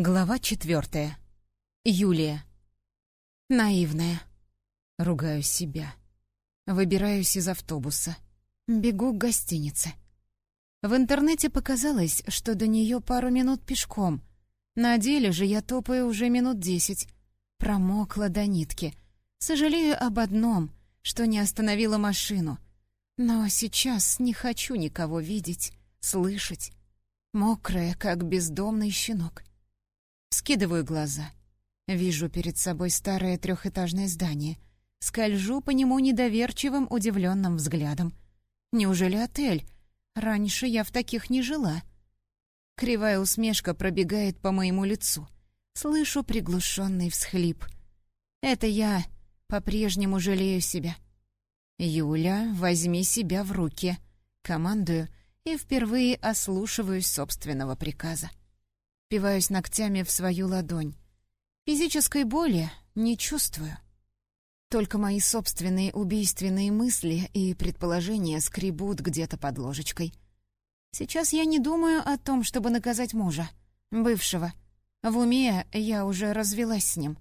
Глава четвертая. Юлия. Наивная. Ругаю себя. Выбираюсь из автобуса. Бегу к гостинице. В интернете показалось, что до нее пару минут пешком. На деле же я топаю уже минут десять. Промокла до нитки. Сожалею об одном, что не остановила машину. Но сейчас не хочу никого видеть, слышать. Мокрая, как бездомный щенок. Скидываю глаза. Вижу перед собой старое трехэтажное здание. Скольжу по нему недоверчивым, удивленным взглядом. Неужели отель? Раньше я в таких не жила. Кривая усмешка пробегает по моему лицу. Слышу приглушенный всхлип. Это я по-прежнему жалею себя. «Юля, возьми себя в руки», — командую и впервые ослушиваюсь собственного приказа. Впиваюсь ногтями в свою ладонь. Физической боли не чувствую. Только мои собственные убийственные мысли и предположения скребут где-то под ложечкой. Сейчас я не думаю о том, чтобы наказать мужа, бывшего. В уме я уже развелась с ним.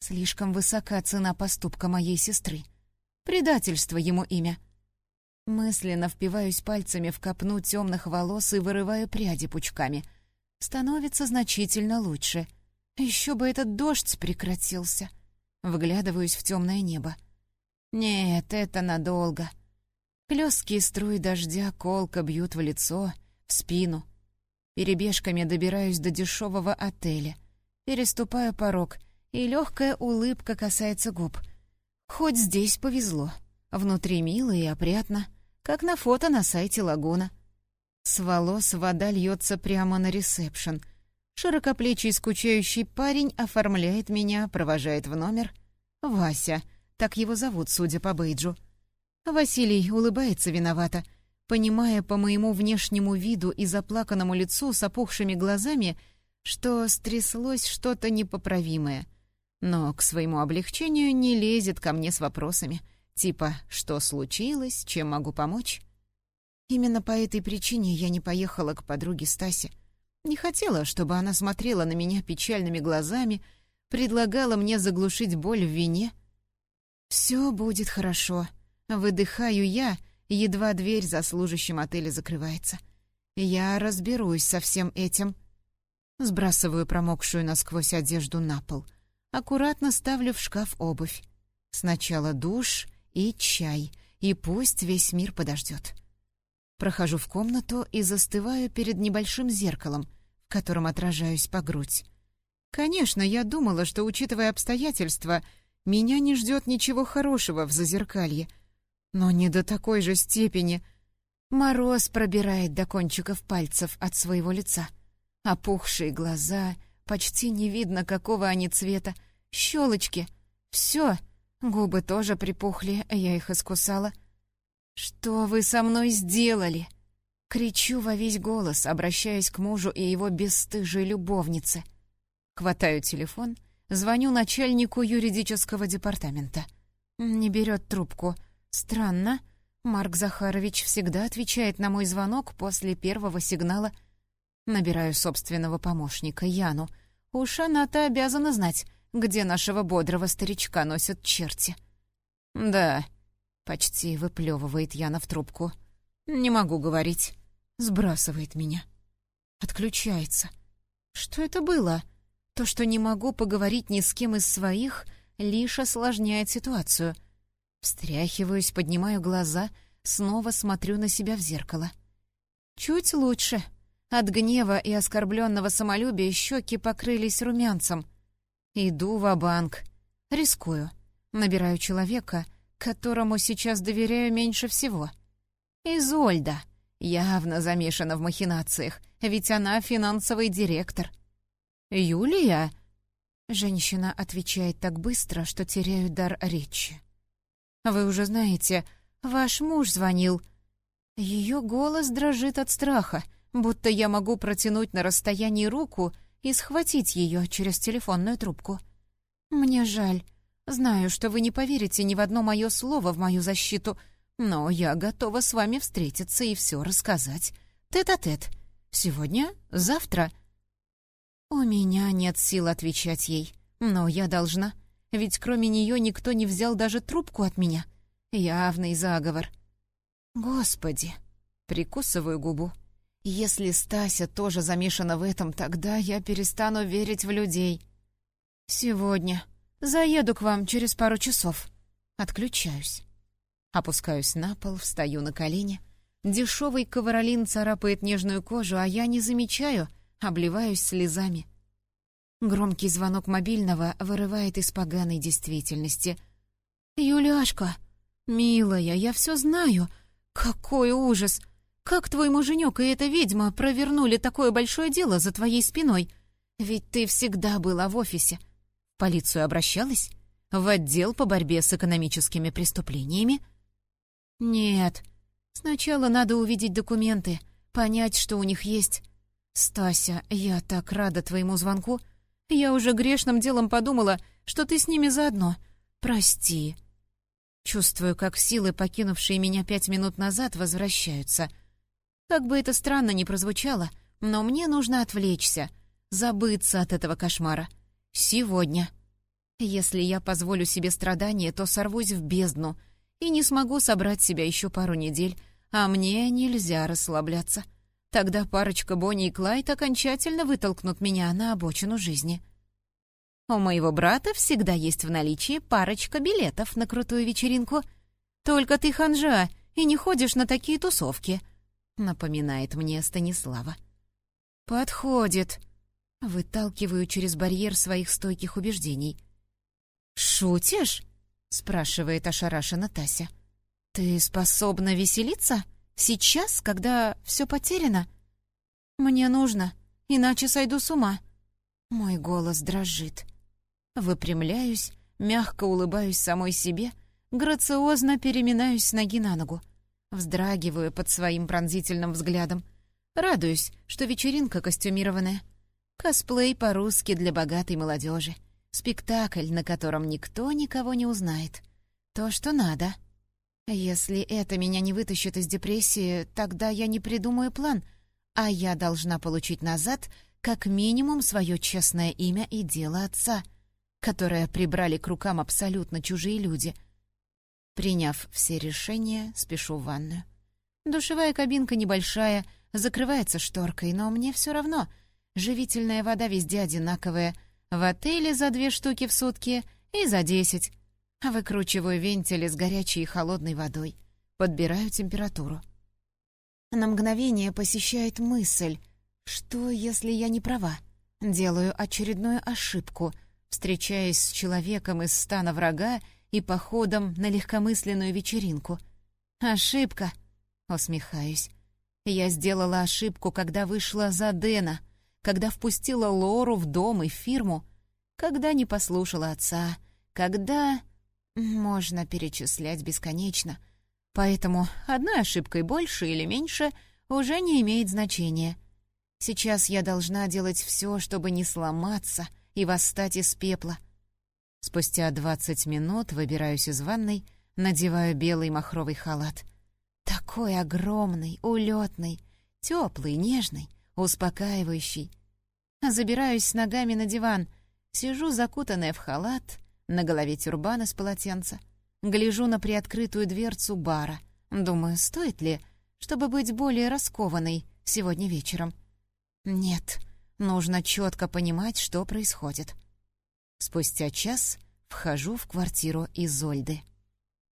Слишком высока цена поступка моей сестры. Предательство ему имя. Мысленно впиваюсь пальцами в копну темных волос и вырываю пряди пучками — Становится значительно лучше. Еще бы этот дождь прекратился. Вглядываюсь в темное небо. Нет, это надолго. Хлесткие струи дождя колко бьют в лицо, в спину. Перебежками добираюсь до дешевого отеля. Переступаю порог, и легкая улыбка касается губ. Хоть здесь повезло. Внутри мило и опрятно, как на фото на сайте Лагуна. С волос вода льется прямо на ресепшн. Широкоплечий скучающий парень оформляет меня, провожает в номер. Вася, так его зовут, судя по бейджу. Василий улыбается виновато, понимая по моему внешнему виду и заплаканному лицу с опухшими глазами, что стряслось что-то непоправимое. Но к своему облегчению не лезет ко мне с вопросами, типа «что случилось?», «чем могу помочь?». Именно по этой причине я не поехала к подруге Стасе. Не хотела, чтобы она смотрела на меня печальными глазами, предлагала мне заглушить боль в вине. «Все будет хорошо», — выдыхаю я, едва дверь за служащим отеля закрывается. «Я разберусь со всем этим». Сбрасываю промокшую насквозь одежду на пол. Аккуратно ставлю в шкаф обувь. Сначала душ и чай, и пусть весь мир подождет. Прохожу в комнату и застываю перед небольшим зеркалом, в котором отражаюсь по грудь. Конечно, я думала, что, учитывая обстоятельства, меня не ждет ничего хорошего в зазеркалье. Но не до такой же степени. Мороз пробирает до кончиков пальцев от своего лица. Опухшие глаза, почти не видно, какого они цвета, щелочки. Все, губы тоже припухли, я их искусала — «Что вы со мной сделали?» Кричу во весь голос, обращаясь к мужу и его бесстыжей любовнице. Хватаю телефон, звоню начальнику юридического департамента. Не берет трубку. Странно. Марк Захарович всегда отвечает на мой звонок после первого сигнала. Набираю собственного помощника, Яну. Уж она-то обязана знать, где нашего бодрого старичка носят черти. «Да», Почти выплевывает Яна в трубку. «Не могу говорить». Сбрасывает меня. Отключается. Что это было? То, что не могу поговорить ни с кем из своих, лишь осложняет ситуацию. Встряхиваюсь, поднимаю глаза, снова смотрю на себя в зеркало. Чуть лучше. От гнева и оскорбленного самолюбия щеки покрылись румянцем. Иду в банк Рискую. Набираю человека — которому сейчас доверяю меньше всего. Изольда явно замешана в махинациях, ведь она финансовый директор. «Юлия?» Женщина отвечает так быстро, что теряю дар речи. «Вы уже знаете, ваш муж звонил». Ее голос дрожит от страха, будто я могу протянуть на расстоянии руку и схватить ее через телефонную трубку. «Мне жаль. Знаю, что вы не поверите ни в одно мое слово в мою защиту, но я готова с вами встретиться и все рассказать. Тет-а-тет. -тет. Сегодня? Завтра?» У меня нет сил отвечать ей, но я должна, ведь кроме нее никто не взял даже трубку от меня. Явный заговор. Господи, прикусываю губу. Если Стася тоже замешана в этом, тогда я перестану верить в людей. Сегодня. Заеду к вам через пару часов. Отключаюсь. Опускаюсь на пол, встаю на колени. Дешевый ковролин царапает нежную кожу, а я не замечаю, обливаюсь слезами. Громкий звонок мобильного вырывает из поганой действительности. «Юляшка! Милая, я все знаю! Какой ужас! Как твой муженек и эта ведьма провернули такое большое дело за твоей спиной? Ведь ты всегда была в офисе. Полицию обращалась? В отдел по борьбе с экономическими преступлениями? Нет. Сначала надо увидеть документы, понять, что у них есть. Стася, я так рада твоему звонку. Я уже грешным делом подумала, что ты с ними заодно. Прости. Чувствую, как силы, покинувшие меня пять минут назад, возвращаются — как бы это странно ни прозвучало, но мне нужно отвлечься, забыться от этого кошмара. Сегодня. Если я позволю себе страдания, то сорвусь в бездну и не смогу собрать себя еще пару недель, а мне нельзя расслабляться. Тогда парочка Бонни и Клайд окончательно вытолкнут меня на обочину жизни. У моего брата всегда есть в наличии парочка билетов на крутую вечеринку. Только ты ханжа и не ходишь на такие тусовки — напоминает мне Станислава. «Подходит!» Выталкиваю через барьер своих стойких убеждений. «Шутишь?» — спрашивает ошарашена Тася. «Ты способна веселиться? Сейчас, когда все потеряно?» «Мне нужно, иначе сойду с ума». Мой голос дрожит. Выпрямляюсь, мягко улыбаюсь самой себе, грациозно переминаюсь с ноги на ногу. Вздрагиваю под своим пронзительным взглядом. Радуюсь, что вечеринка костюмированная. Косплей по-русски для богатой молодежи. Спектакль, на котором никто никого не узнает. То, что надо. Если это меня не вытащит из депрессии, тогда я не придумаю план, а я должна получить назад как минимум свое честное имя и дело отца, которое прибрали к рукам абсолютно чужие люди — Приняв все решения, спешу в ванную. Душевая кабинка небольшая, закрывается шторкой, но мне все равно. Живительная вода везде одинаковая. В отеле за две штуки в сутки и за десять. Выкручиваю вентили с горячей и холодной водой. Подбираю температуру. На мгновение посещает мысль, что, если я не права? Делаю очередную ошибку, встречаясь с человеком из стана врага и походом на легкомысленную вечеринку. «Ошибка!» — усмехаюсь. «Я сделала ошибку, когда вышла за Дэна, когда впустила Лору в дом и фирму, когда не послушала отца, когда...» Можно перечислять бесконечно. Поэтому одной ошибкой больше или меньше уже не имеет значения. Сейчас я должна делать все, чтобы не сломаться и восстать из пепла — Спустя двадцать минут выбираюсь из ванной, надеваю белый махровый халат. Такой огромный, улетный, теплый, нежный, успокаивающий. Забираюсь с ногами на диван, сижу закутанная в халат, на голове тюрбан из полотенца. Гляжу на приоткрытую дверцу бара. Думаю, стоит ли, чтобы быть более раскованной сегодня вечером. Нет, нужно четко понимать, что происходит. Спустя час вхожу в квартиру Изольды.